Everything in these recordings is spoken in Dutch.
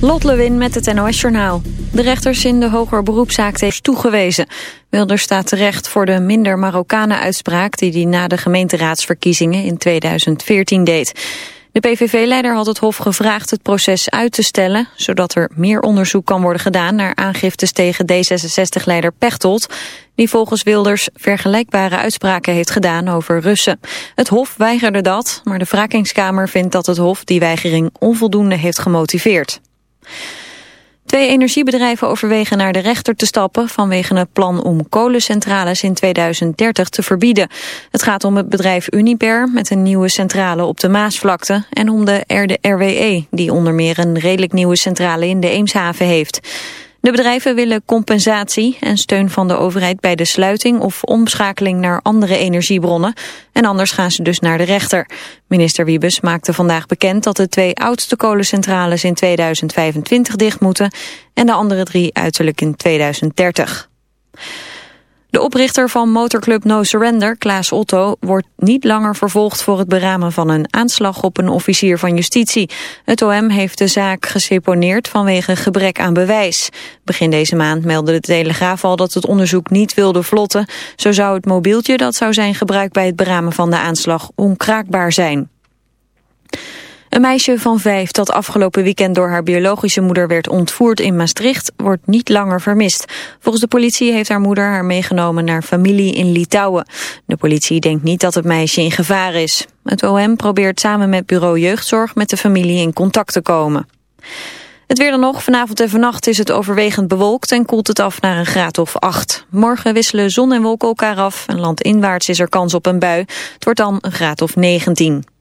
Lot Lewin met het NOS Journaal. De rechters in de hoger beroepszaak heeft toegewezen. Wilders staat terecht voor de minder Marokkanen-uitspraak... die hij na de gemeenteraadsverkiezingen in 2014 deed. De PVV-leider had het Hof gevraagd het proces uit te stellen... zodat er meer onderzoek kan worden gedaan naar aangiftes tegen D66-leider Pechtold... die volgens Wilders vergelijkbare uitspraken heeft gedaan over Russen. Het Hof weigerde dat, maar de wrakingskamer vindt dat het Hof die weigering onvoldoende heeft gemotiveerd. Twee energiebedrijven overwegen naar de rechter te stappen vanwege het plan om kolencentrales in 2030 te verbieden. Het gaat om het bedrijf Uniper met een nieuwe centrale op de Maasvlakte en om de RWE die onder meer een redelijk nieuwe centrale in de Eemshaven heeft. De bedrijven willen compensatie en steun van de overheid bij de sluiting of omschakeling naar andere energiebronnen. En anders gaan ze dus naar de rechter. Minister Wiebes maakte vandaag bekend dat de twee oudste kolencentrales in 2025 dicht moeten en de andere drie uiterlijk in 2030. De oprichter van motorclub No Surrender, Klaas Otto, wordt niet langer vervolgd voor het beramen van een aanslag op een officier van justitie. Het OM heeft de zaak geseponeerd vanwege gebrek aan bewijs. Begin deze maand meldde de Telegraaf al dat het onderzoek niet wilde vlotten. Zo zou het mobieltje dat zou zijn gebruikt bij het beramen van de aanslag onkraakbaar zijn. Een meisje van vijf dat afgelopen weekend door haar biologische moeder werd ontvoerd in Maastricht wordt niet langer vermist. Volgens de politie heeft haar moeder haar meegenomen naar familie in Litouwen. De politie denkt niet dat het meisje in gevaar is. Het OM probeert samen met bureau jeugdzorg met de familie in contact te komen. Het weer dan nog. Vanavond en vannacht is het overwegend bewolkt en koelt het af naar een graad of 8. Morgen wisselen zon en wolken elkaar af en landinwaarts is er kans op een bui. Het wordt dan een graad of 19.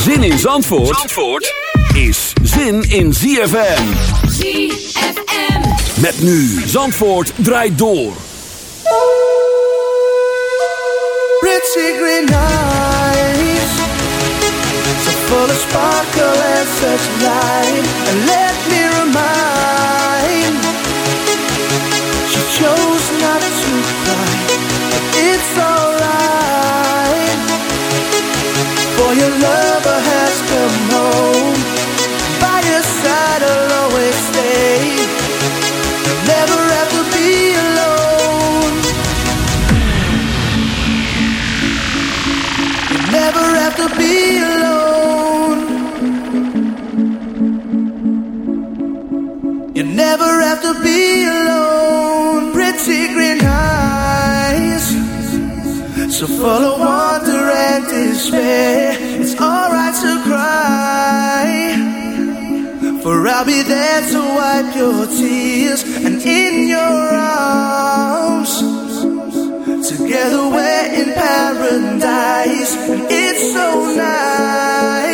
Zin in Zandvoort, Zandvoort is zin in ZFM. ZFM. Met nu Zandvoort draait door. Pretty green eyes So full of sparkle and such light And let me remind She chose not to cry But it's alright For your lover your tears. And in your arms Together we're in paradise. It's so nice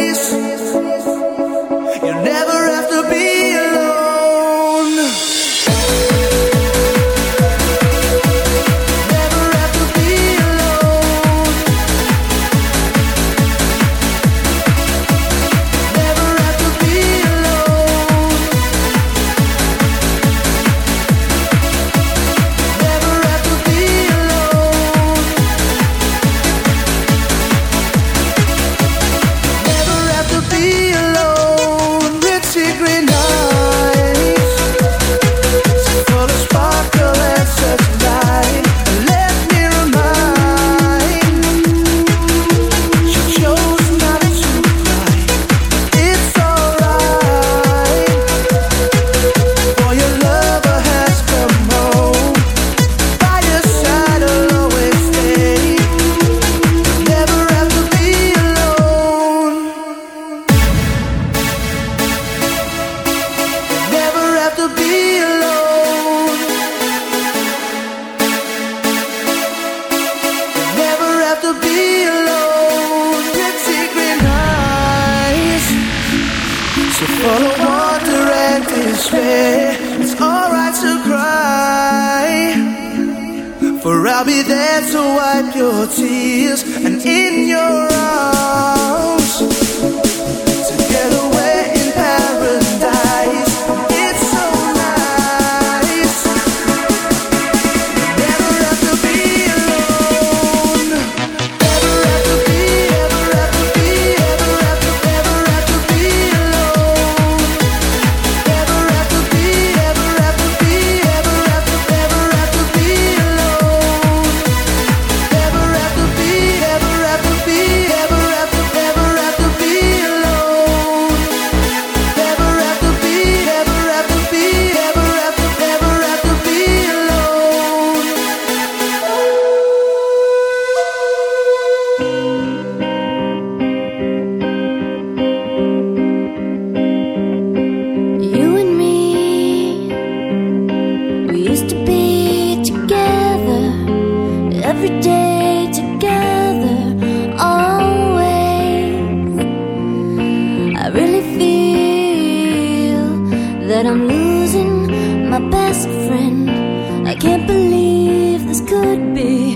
friend. I can't believe this could be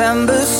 December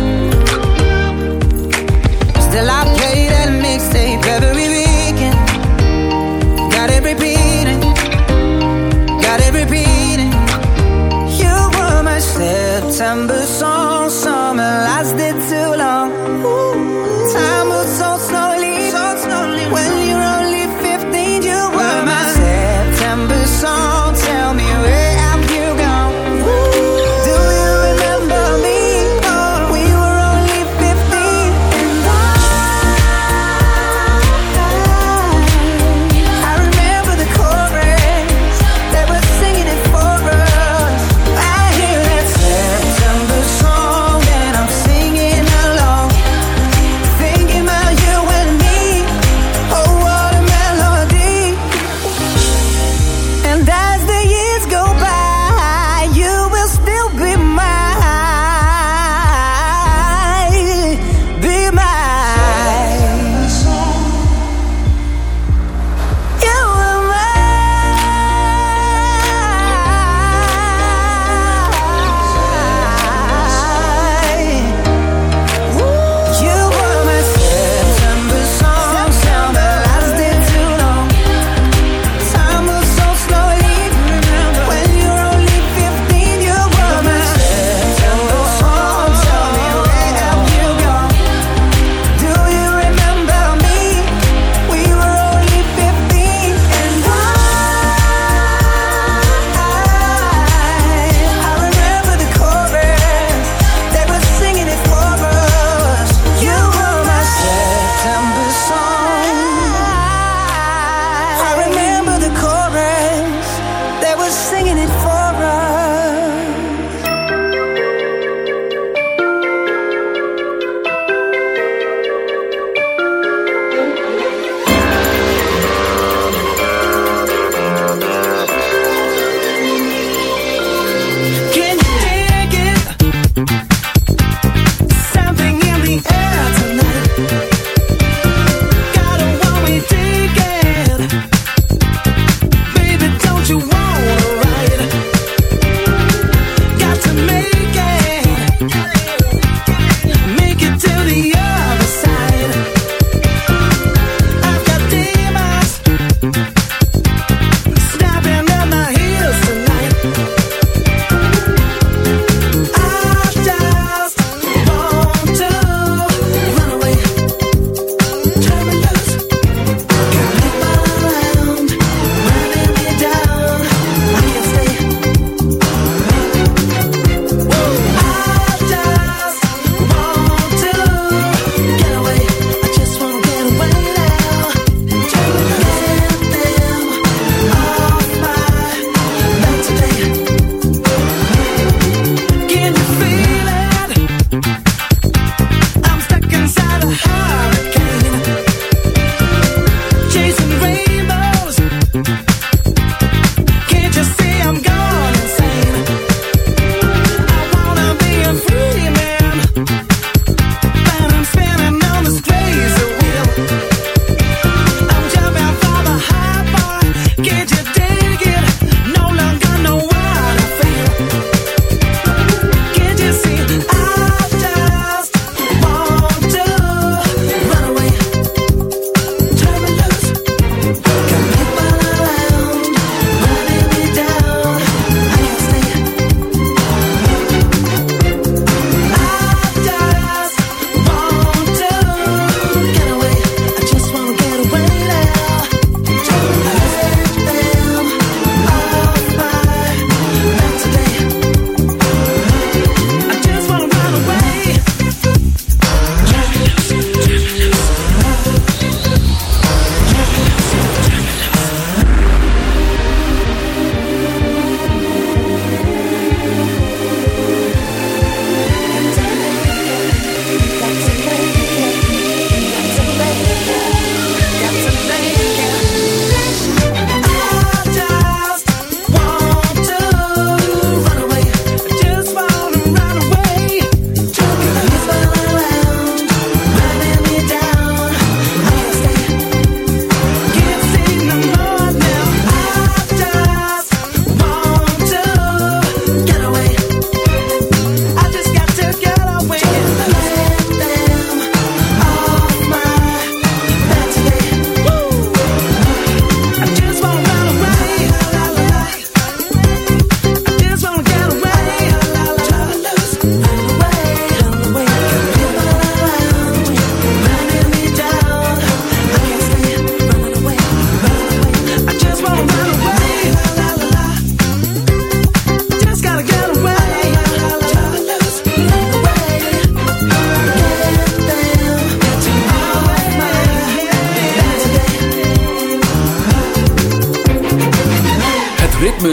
December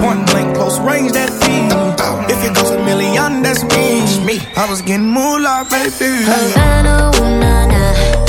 Point blank, close range, that's me. If it goes a million, that's me. I was getting moolah, baby. Havana, ooh, nah, nah.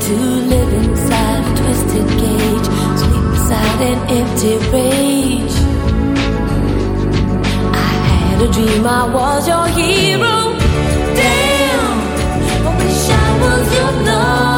to live inside a twisted cage, sleep inside an empty rage. I had a dream I was your hero. Damn, I wish I was your love.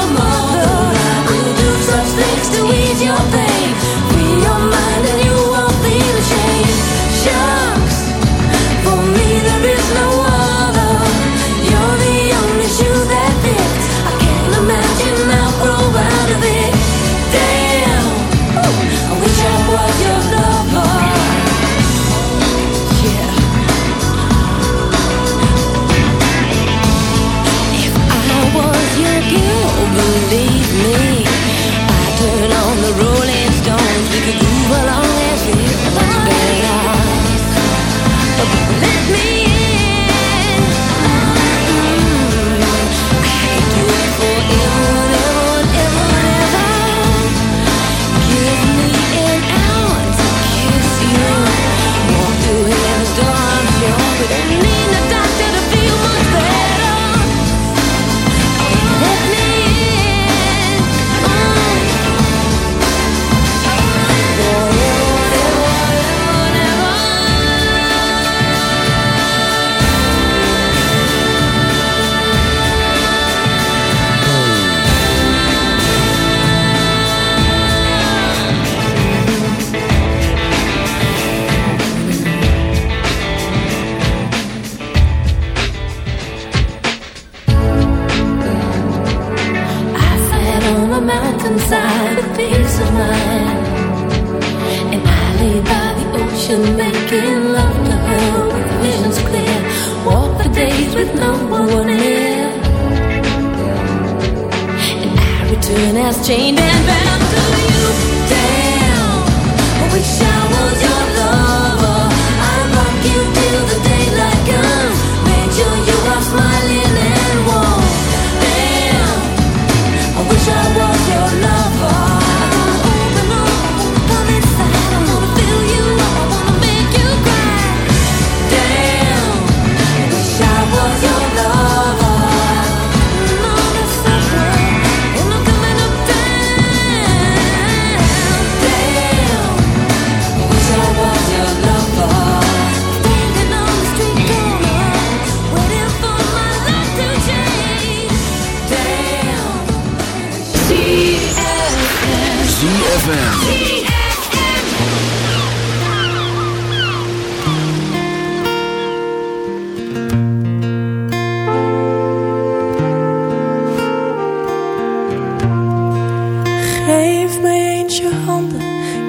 Geef mij eentje handen,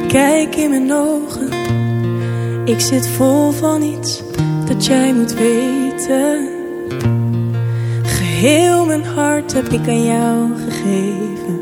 kijk in mijn ogen. Ik zit vol van iets dat jij moet weten. Geheel mijn hart heb ik aan jou gegeven.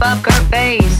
above her face.